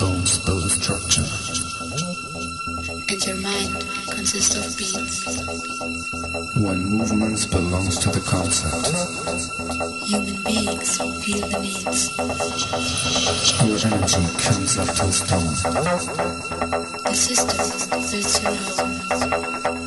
Bones build a structure. And your mind consists of beats. When movements belongs to the concept. Human beings feel the needs. Our energy comes up to stone. The system builds your home.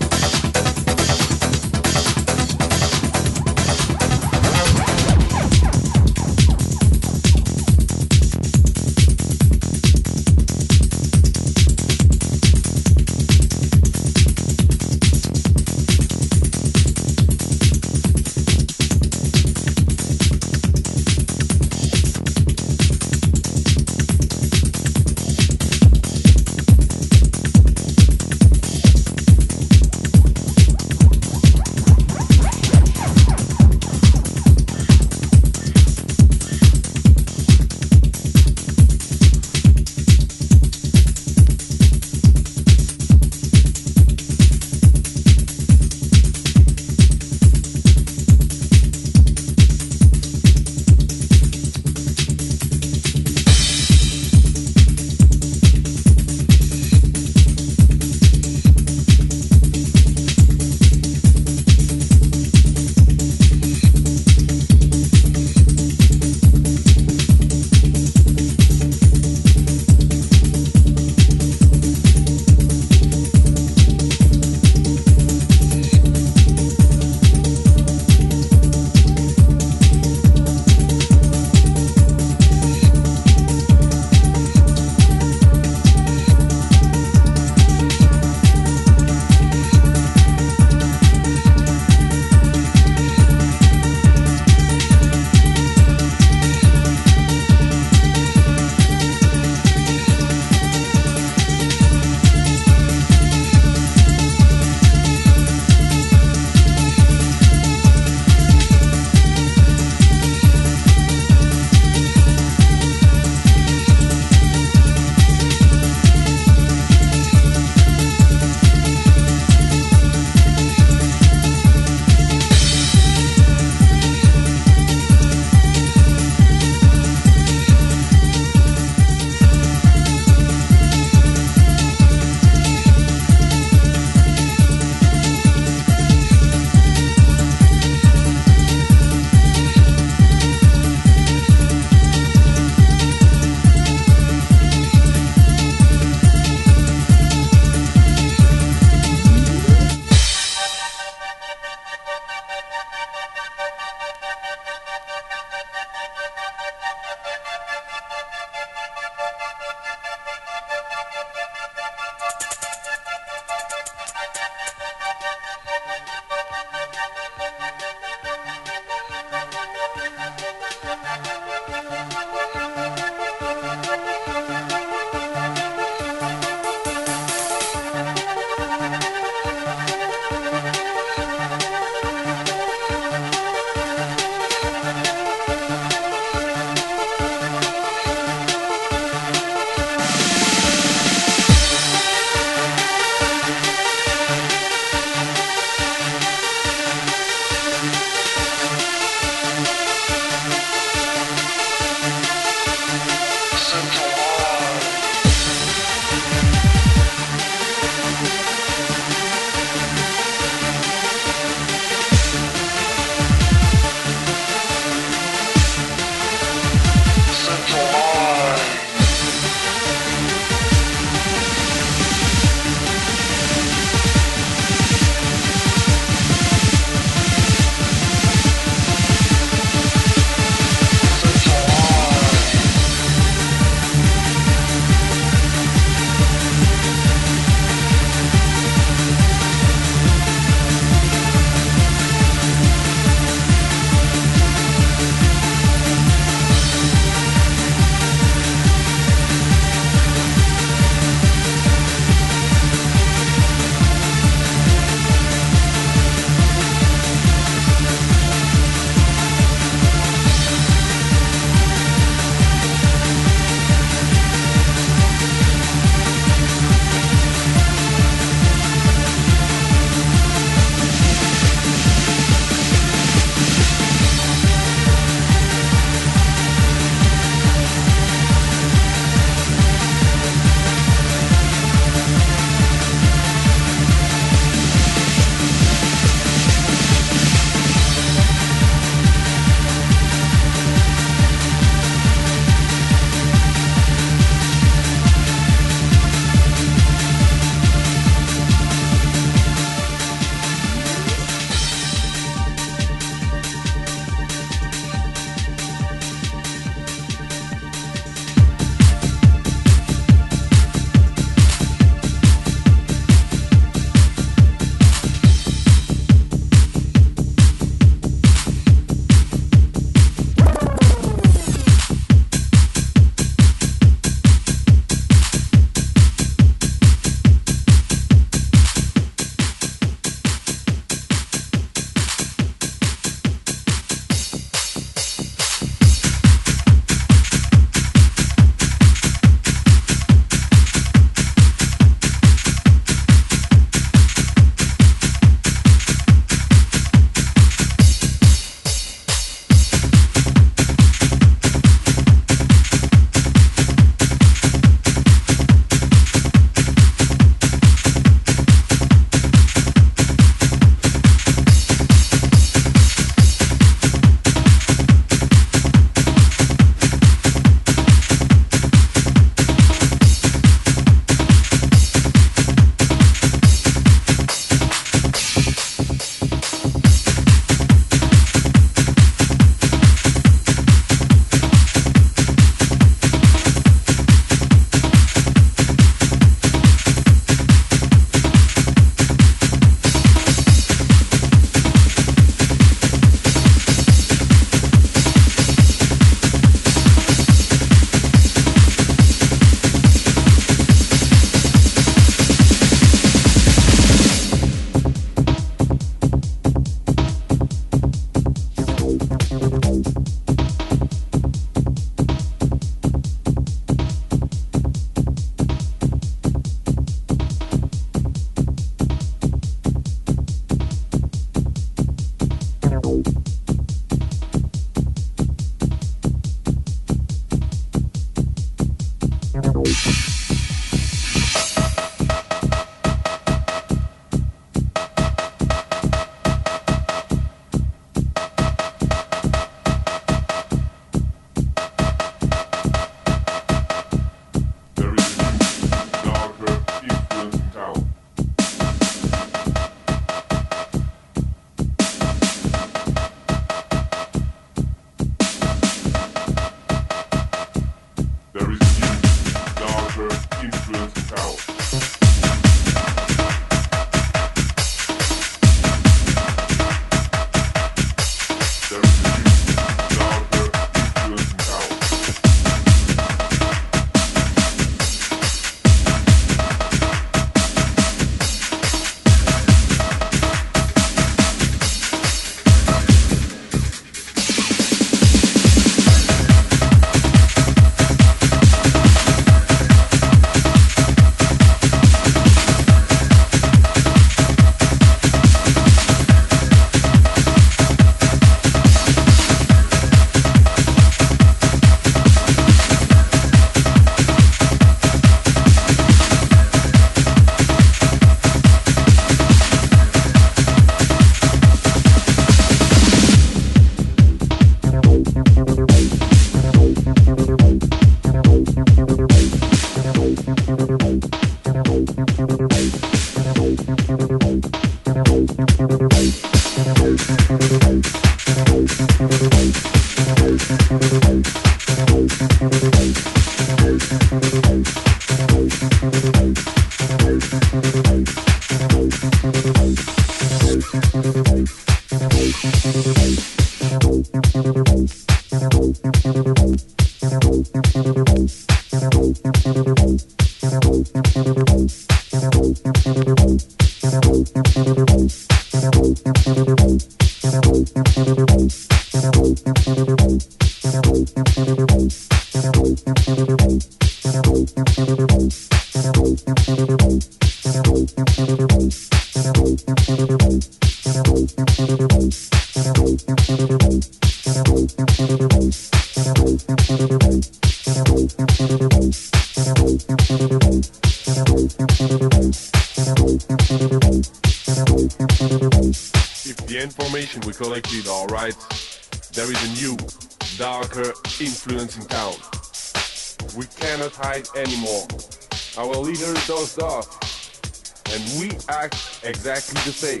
Exactly the same.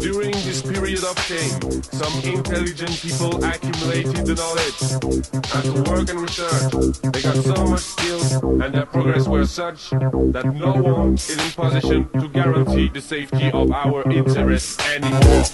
During this period of change, some intelligent people accumulated the knowledge and to work and research. They got so much skills and their progress were such that no one is in position to guarantee the safety of our interests anymore.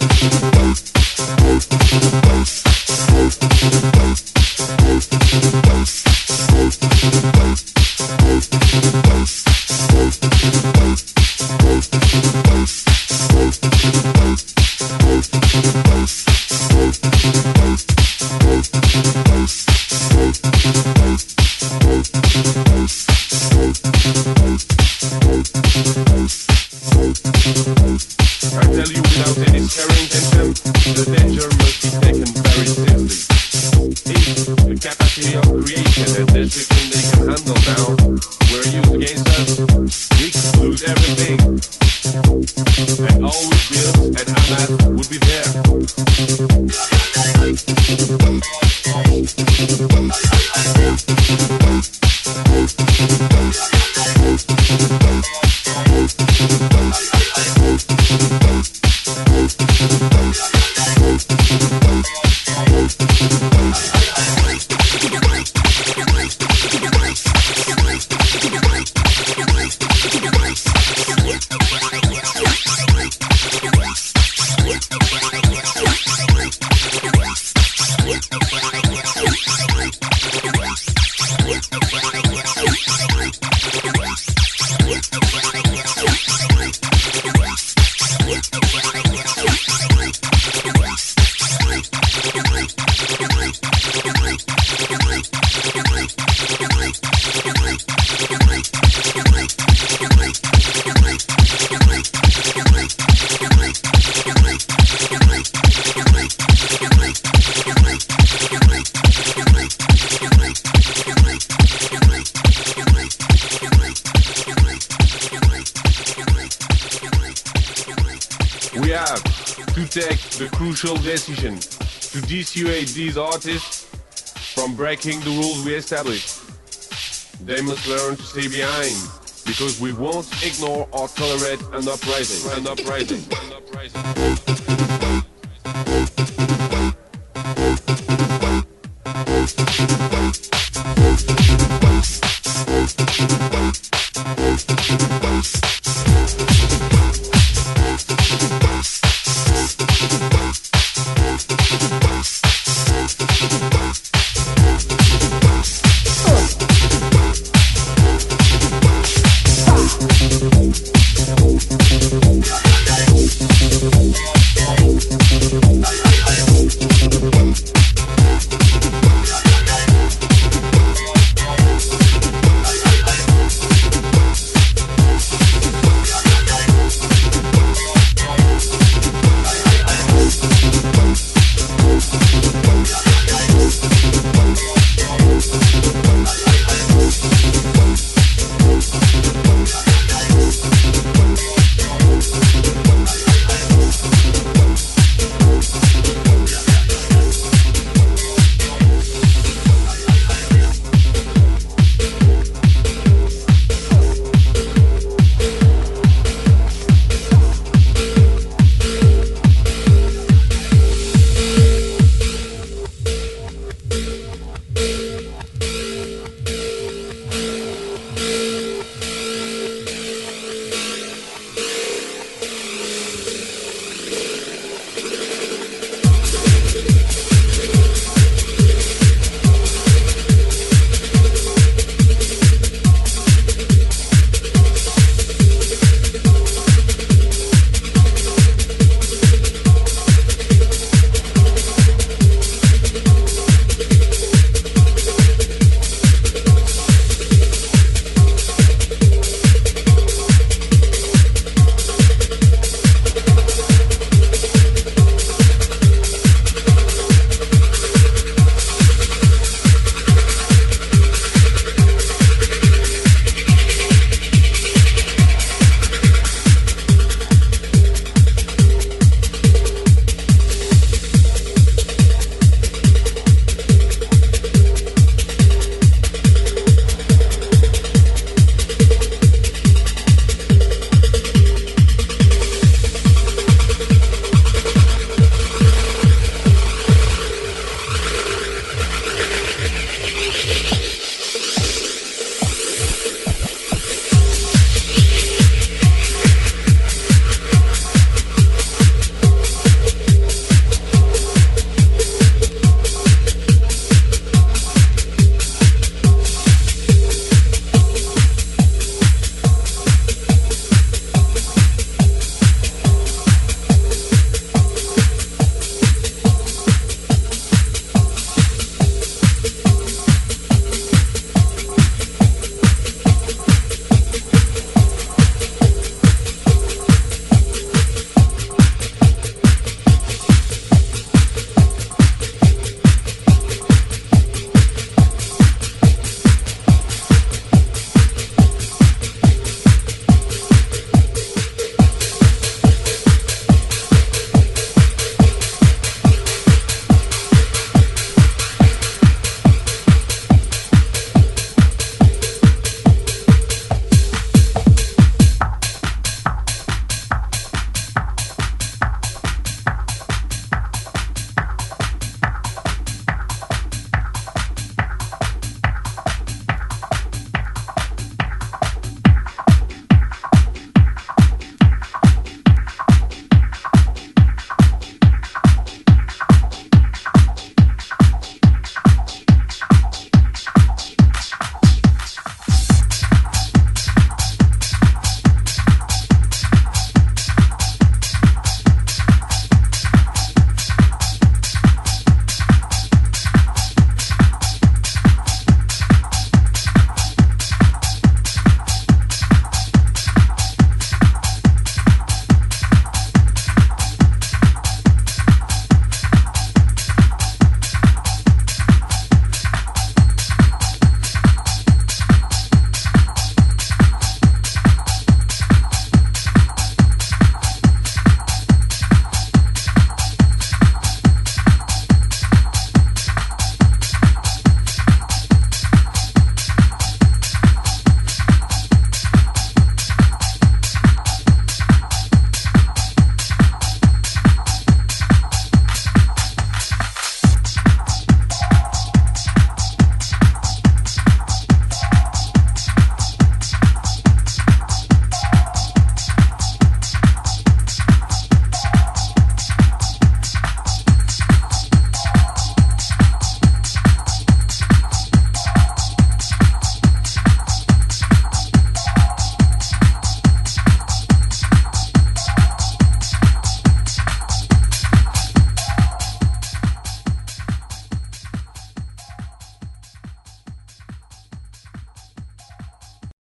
These artists from breaking the rules we established. They must learn to stay behind because we won't ignore or tolerate an uprising. An uprising. An uprising.